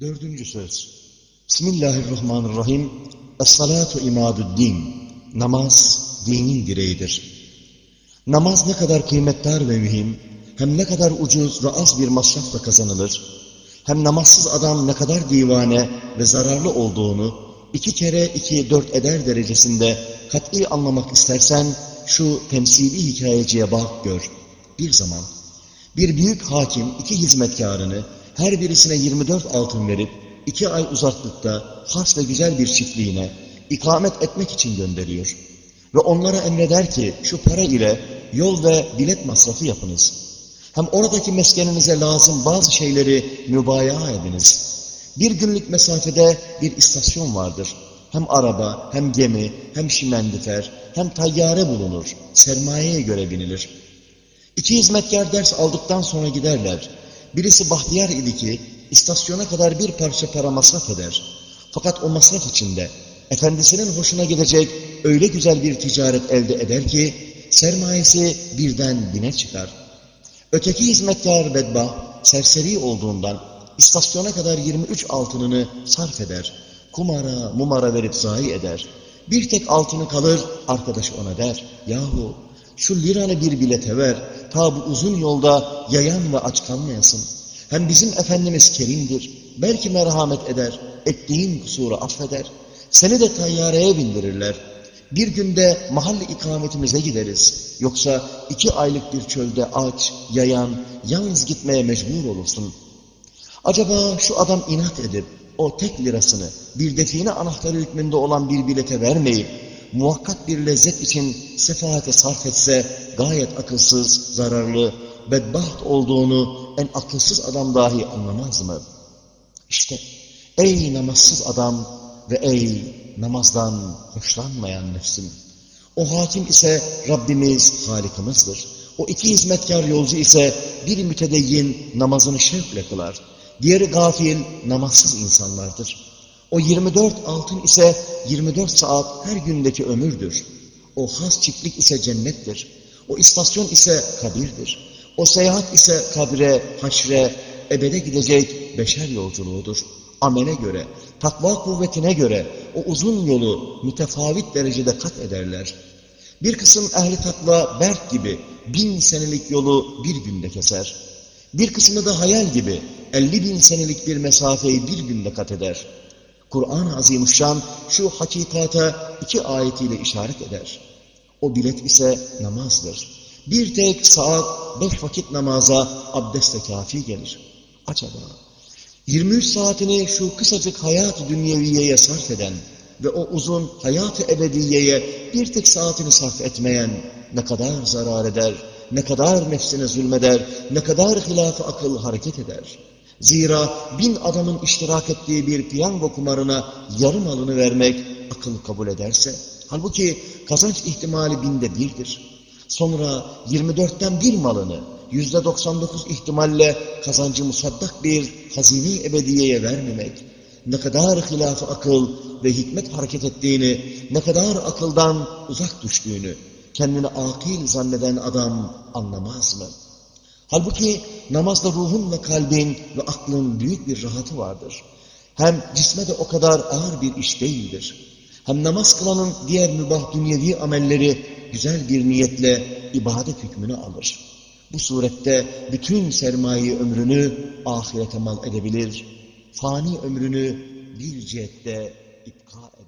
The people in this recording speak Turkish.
Dördüncü söz. Bismillahirrahmanirrahim. Es-salatu imaduddin. Namaz dinin direğidir. Namaz ne kadar kıymetli ve mühim, hem ne kadar ucuz ve az bir masrafla kazanılır, hem namazsız adam ne kadar divane ve zararlı olduğunu iki kere iki dört eder derecesinde kat'i anlamak istersen şu temsili hikayeciye bak gör. Bir zaman bir büyük hakim iki hizmetkarını her birisine 24 altın verip iki ay uzaklıkta has ve güzel bir çiftliğine ikamet etmek için gönderiyor. Ve onlara emreder ki şu para ile yol ve bilet masrafı yapınız. Hem oradaki meskeninize lazım bazı şeyleri mübaya ediniz. Bir günlük mesafede bir istasyon vardır. Hem araba, hem gemi, hem şimendifer, hem tayyare bulunur. Sermayeye göre binilir. İki hizmetkar ders aldıktan sonra giderler. Birisi bahtiyar idi ki istasyona kadar bir parça para masraf eder. Fakat o masraf içinde efendisinin hoşuna gidecek öyle güzel bir ticaret elde eder ki sermayesi birden bine çıkar. Öteki hizmetkar bedbah serseri olduğundan istasyona kadar 23 altınını sarf eder. Kumara, mumara verip zayi eder. Bir tek altını kalır, arkadaş ona der. Yahu şu liranı bir bilete ver, ta bu uzun yolda yayan ve aç kalmayasın. Hem bizim Efendimiz kerimdir, belki merhamet eder, ettiğin kusuru affeder. Seni de tayyareye bindirirler. Bir günde mahalle ikametimize gideriz. Yoksa iki aylık bir çölde aç, yayan, yalnız gitmeye mecbur olursun. Acaba şu adam inat edip o tek lirasını bir define anahtarı hükmünde olan bir bilete vermeyip muhakkak bir lezzet için sefahate sarf etse gayet akılsız, zararlı, bedbaht olduğunu en akılsız adam dahi anlamaz mı? İşte ey namazsız adam ve ey namazdan hoşlanmayan nefsim. O hakim ise Rabbimiz, Halikimizdir. O iki hizmetkar yolcu ise bir mütedeyyin namazını şevkle kılar. Diğeri gafil, namazsız insanlardır. O 24 altın ise 24 saat her gündeki ömürdür. O has çiftlik ise cennettir. O istasyon ise kabirdir. O seyahat ise kabre, haşre, ebede gidecek beşer yolculuğudur. Amele göre, takva kuvvetine göre o uzun yolu mütefavit derecede kat ederler. Bir kısım ehli takva berk gibi bin senelik yolu bir günde keser. Bir kısmı da hayal gibi elli bin senelik bir mesafeyi bir günde kat eder. Kur'an-ı Azimuşşan şu hakikata iki ayetiyle işaret eder. O bilet ise namazdır. Bir tek saat beş vakit namaza abdestle kafi gelir. Acaba 23 saatini şu kısacık hayat-ı dünyeviyeye sarf eden ve o uzun hayat-ı ebediyeye bir tek saatini sarf etmeyen ne kadar zarar eder, ne kadar nefsine zulmeder, ne kadar hilaf akıl hareket eder. Zira bin adamın iştirak ettiği bir piyango kumarına yarım alını vermek akıl kabul ederse, halbuki kazanç ihtimali binde birdir. Sonra 24'ten bir malını yüzde 99 ihtimalle kazancı musaddak bir hazine ebediyeye vermemek, ne kadar hilaf akıl ve hikmet hareket ettiğini, ne kadar akıldan uzak düştüğünü, kendini akil zanneden adam anlamaz mı? Halbuki namazda ruhun ve kalbin ve aklın büyük bir rahatı vardır. Hem cisme de o kadar ağır bir iş değildir. Hem namaz kılanın diğer mübah dünyevi amelleri güzel bir niyetle ibadet hükmünü alır. Bu surette bütün sermaye ömrünü ahirete mal edebilir, fani ömrünü bir cihette ipka eder.